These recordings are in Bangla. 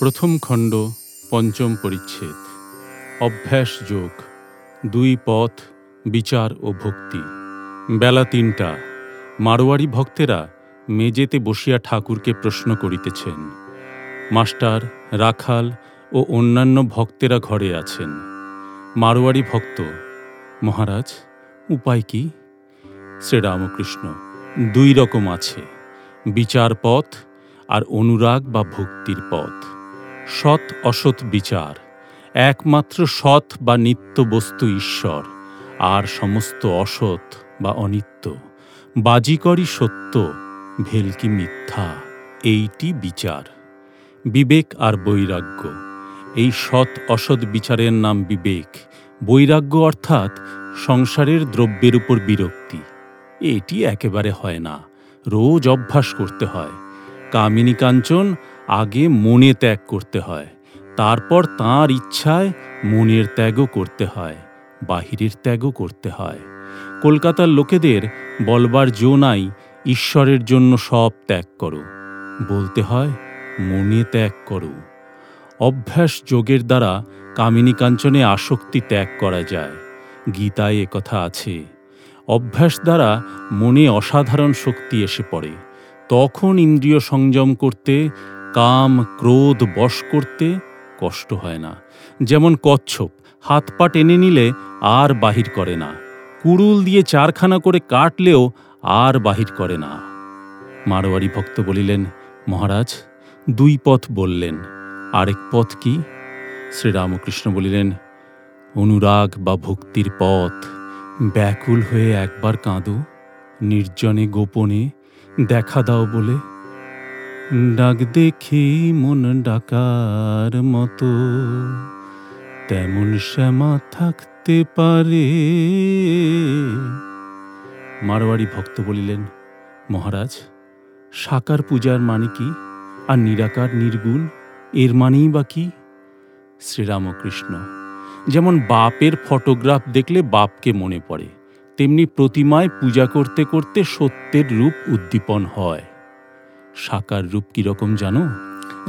প্রথম খণ্ড, পঞ্চম পরিচ্ছেদ। অভ্যাস যোগ, দুই পথ, বিচার ও ভক্তি। বেলা তিনটা, মারোয়ারি ভক্তেরা মেজেতে বসিয়া ঠাকুরকে প্রশ্ন করিতেছেন। মাস্টার, রাখাল ও অন্যান্য ভক্তেরা ঘরে আছেন। মারোয়ারি ভক্ত, মহারাজ, উপায় কি? শ্রীরামকৃষ্ণ, দুই রকম আছে, বিচার পথ আর অনুরাগ বা ভক্তির পথ। সৎ অসৎ বিচার, একমাত্র সৎ বা নিত্য বস্তু ঈশ্বর, আর সমস্ত অসৎ বা অনিত্য, বাজিকরই সত্য, ভেলকি মিথ্যা, এইটি বিচার। বিবেক আর বৈরাগ্য, এই সৎ অসৎ বিচারের নাম বিবেক, বৈরাগ্য অর্থাৎ সংসারের দ্রব্যের উপর বিরক্তি। এটি একেবারে হয় না, রোজ অভ্যাস করতে হয়। কামিনী কাঞ্চন আগে মনে ত্যাগ করতে হয়, তারপর তাঁর ইচ্ছায় মনের ত্যাগও করতে হয়, বাহিরের ত্যাগও করতে হয়। কলকাতার লোকেদের বলবার জো নাই, ঈশ্বরের জন্য সব ত্যাগ করো। বলতে হয়, মনে ত্যাগ করো। অভ্যাস যোগের দ্বারা কামিনী কাঞ্চনে আসক্তি ত্যাগ করা যায়। গীতায় একথা আছে। অভ্যাস দ্বারা মনে অসাধারণ শক্তি এসে পড়ে। তখন ইন্দ্রিয় সংযম করতে কাম, ক্রোধ, বশ করতে কষ্ট হয় না। যেমন কচ্ছপ, হাত পা টেনে নিলে আর বাহির করে না। কুড়ুল দিয়ে চারখানা করে কাটলেও আর বাহির করে না। মারোয়ারি ভক্ত বলিলেন, মহারাজ, দুই পথ বললেন, আরেক পথ কি? শ্রীরামকৃষ্ণ বলিলেন, অনুরাগ বা ভক্তির পথ। ব্যাকুল হয়ে একবার কাঁদো, নির্জনে গোপনে দেখা দাও বলে ডাক দেখি মন ডাকার মতো। তেমন শ্যামা থাকতে পারে। মারোয়ারি ভক্ত বলিলেন, মহারাজ, সাকার পূজার মানে কি? আর নিরাকার, নির্গুণ, এর মানেই বা কি? শ্রীরামকৃষ্ণ, যেমন বাপের ফটোগ্রাফ দেখলে বাপকে মনে পড়ে, তেমনি প্রতিমায় পূজা করতে করতে সত্যের রূপ উদ্দীপন হয়। সাকার রূপ কীরকম জানো?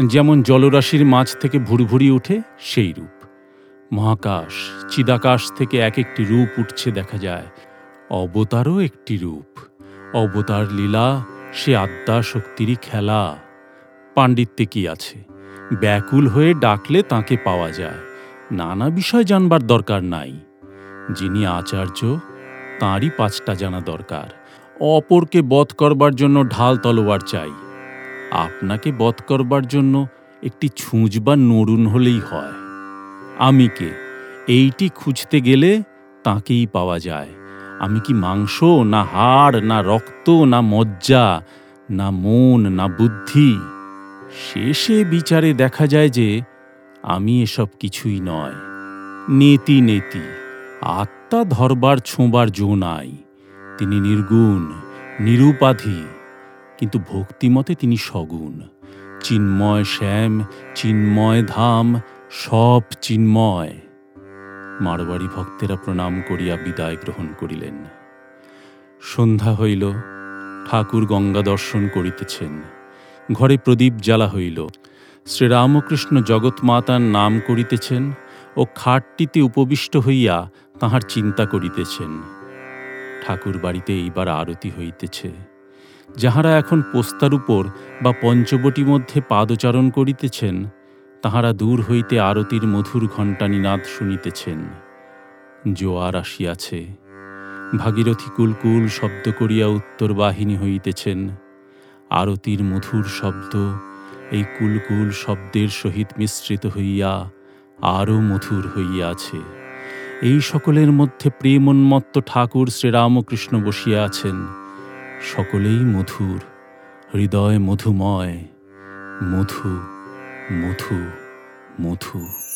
যেমন জলরাশির মাছ থেকে ভুরভুরি উঠে সেই রূপ। মহাকাশ, চিদাকাশ থেকে এক একটি রূপ উঠছে দেখা যায়। অবতারও একটি রূপ। অবতার লীলা, সে আদ্যা শক্তিরই খেলা। পাণ্ডিত্যে কি আছে? ব্যাকুল হয়ে ডাকলে তাকে পাওয়া যায়। নানা বিষয় জানবার দরকার নাই। যিনি আচার্য, তাঁরই পাঁচটা জানা দরকার। অপরকে বধ করবার জন্য ঢাল তলোয়ার চাই। আপনাকে বধ করবার জন্য একটি ছুঁচ বা নড়ুন হলেই হয়। আমি কে? এইটি খুঁজতে গেলে তাকেই পাওয়া যায়। আমি কি মাংস, না হাড়, না রক্ত, না মজ্জা, না মন, না বুদ্ধি? শেষে বিচারে দেখা যায় যে আমি এসব কিছুই নয়। নেতি নেতি, আত্মা ধরবার ছোঁবার জো নাই। তিনি নির্গুণ, নিরুপাধি। কিন্তু ভক্তিমতে তিনি সগুণ। চিন্ময় শ্যাম, চিন্ময় ধাম, সব চিন্ময়। মারবাড়ি ভক্তেরা প্রণাম করিয়া বিদায় গ্রহণ করিলেন। সন্ধ্যা হইল, ঠাকুর গঙ্গা দর্শন করিতেছেন। ঘরে প্রদীপ জ্বালা হইল। শ্রীরামকৃষ্ণ জগৎমাতার নাম করিতেছেন ও খাটটিতে উপবিষ্ট হইয়া তাহার চিন্তা করিতেছেন। ঠাকুর বাড়িতে এইবার আরতি হইতেছে। যাহারা এখন পোস্তার উপর বা পঞ্চবটি মধ্যে পাদচারণ করিতেছেন, তাহারা দূর হইতে আরতির মধুর ঘণ্টানিনাদ শুনিতেছেন। জোয়ার আসিয়াছে। ভাগীরথী কুলকুল শব্দ করিয়া উত্তর বাহিনী হইতেছেন। আরতির মধুর শব্দ, এই কুলকুল শব্দের সহিত মিশ্রিত হইয়া আরও মধুর হইয়াছে। এই সকলের মধ্যে প্রেমোন্মত্ত ঠাকুর শ্রীরামকৃষ্ণ বসিয়া আছেন। সকলেই মধুর হৃদয় মধুময় মধু মধু মধু।